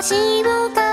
私を